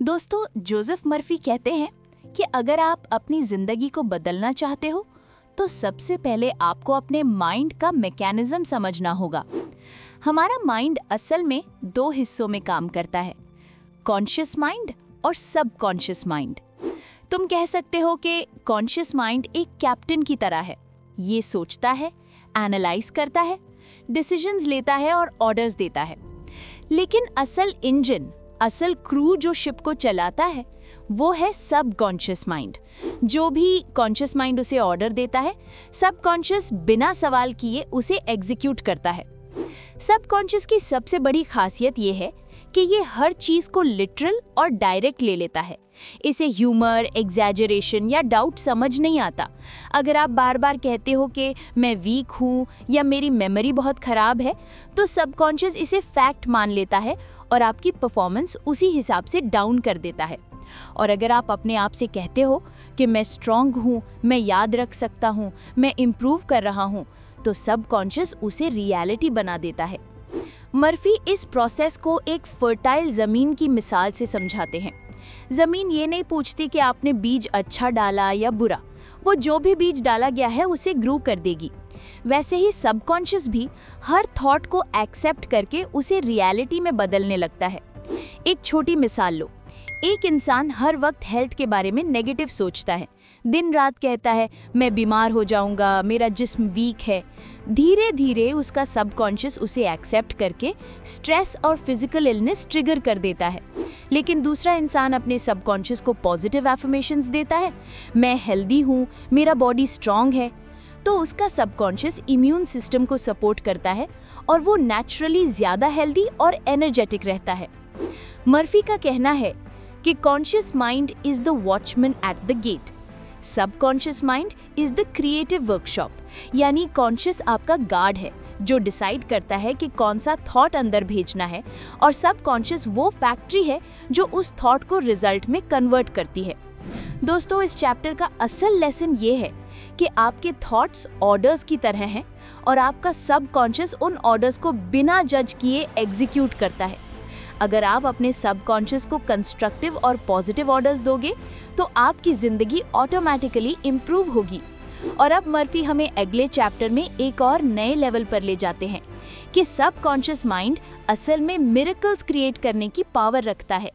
दोस्तों, Joseph Murphy कहते हैं कि अगर आप अपनी ज़िंदगी को बदलना चाहते हो तो सबसे पहले आपको अपने माइंड का मैकेनिज्म समझना होगा। हमारा माइंड असल में दो हिस्सों में काम करता है, कॉन्शियस माइंड और सब कॉन्शियस माइंड। तुम कह सकते हो कि कॉन्शियस माइंड एक कैप्टन की तरह है। ये सोचता है, एनालाइज करता है, डिसीजंस लेता है और ऑर्डर्स देता है। लेकिन असल इंजन असल क्रू जो शिप को चलाता है, वो है सब कॉन्शियस माइंड जो भी कॉन्शियस माइंड उसे ऑर्डर देता है सब कॉन्शियस बिना सवाल किए उसे एग्जीक्यूट करता है। सब कॉन्शियस की सबसे बड़ी खासियत ये है कि ये हर चीज़ को लिटरल और डायरेक्ट ले लेता है। इसे ह्यूमर एग्जैजरेशन या डाउट समझ नहीं आता। अगर आप बार बार कहते हो कि मैं वीक हूँ या मेरी मेमोरी बहुत ख़राब है तो सबकॉन्शियस इसे फैक्ट मान लेता है और आपकी परफॉर्मेंस उसी हिसाब से डाउन कर देता है। और अगर आप अपने आप से कहते हो कि मैं स्ट्रांग हूँ, मैं याद रख सकता हूँ, मैं इम्प्रूव कर रहा हूँ तो सबकॉन्शियस उसे रियलिटी बना देता है। मर्फी इस प्रोसेस को एक फर्टाइल ज़मीन की मिसाल से समझाते हैं। ज़मीन ये नहीं पूछती कि आपने बीज अच्छा डाला या बुरा। वो जो भी बीज डाला गया है उसे ग्रो कर देगी। वैसे ही सबकॉन्शियस भी हर थॉट को एक्सेप्ट करके उसे रियलिटी में बदलने लगता है। एक छोटी मिसाल लो। एक इंसान हर वक्त हेल्थ के बारे में नेगेटिव सोचता है। दिन रात कहता है, मैं बीमार हो जाऊँगा, मेरा जिस्म वीक है। धीरे धीरे उसका सबकॉन्शियस उसे एक्सेप्ट करके स्ट्रेस और फ़िज़िकल इलनेस ट्रिगर कर देता है। लेकिन दूसरा इंसान अपने सबकॉन्शियस को पॉजिटिव एफर्मेशंस देता है, मैं हेल्दी हूँ, मेरा बॉडी स्ट्रांग है। तो उसका सबकॉन्शियस इम्यून सिस्टम को सपोर्ट करता है और वो नेचुरली ज़्यादा हेल्दी और एनर्जेटिक रहता है। मर्फी का कहना है कि conscious mind is the watchman at the gate subconscious mind is the creative workshop यानी कॉन्शियस आपका गार्ड है, जो डिसाइड करता है कि कौन सा थॉट अंदर भेजना है, और सबकॉन्शियस वो फैक्ट्री है, जो उस थॉट को रिज़ल्ट में कन्वर्ट करती है। दोस्तों, इस चैप्टर का असल लेसन ये है कि आपके थॉट्स ऑर्डर्स की तरह हैं, और आपका सबकॉन्शियस उन ऑर्डर्स को बिना जज किए एग्जीक्यूट करता है। अगर आप अपने सबकॉन्शियस को कंस्ट्रक्टिव और पॉजिटिव ऑर्डर्स दोगे तो आपकी ज़िंदगी ऑटोमेटिकली इम्प्रूव होगी। और अब मर्फी हमें अगले चैप्टर में एक और नए लेवल पर ले जाते हैं कि सबकॉन्शियस माइंड असल में मिरेकल्स क्रिएट करने की पावर रखता है।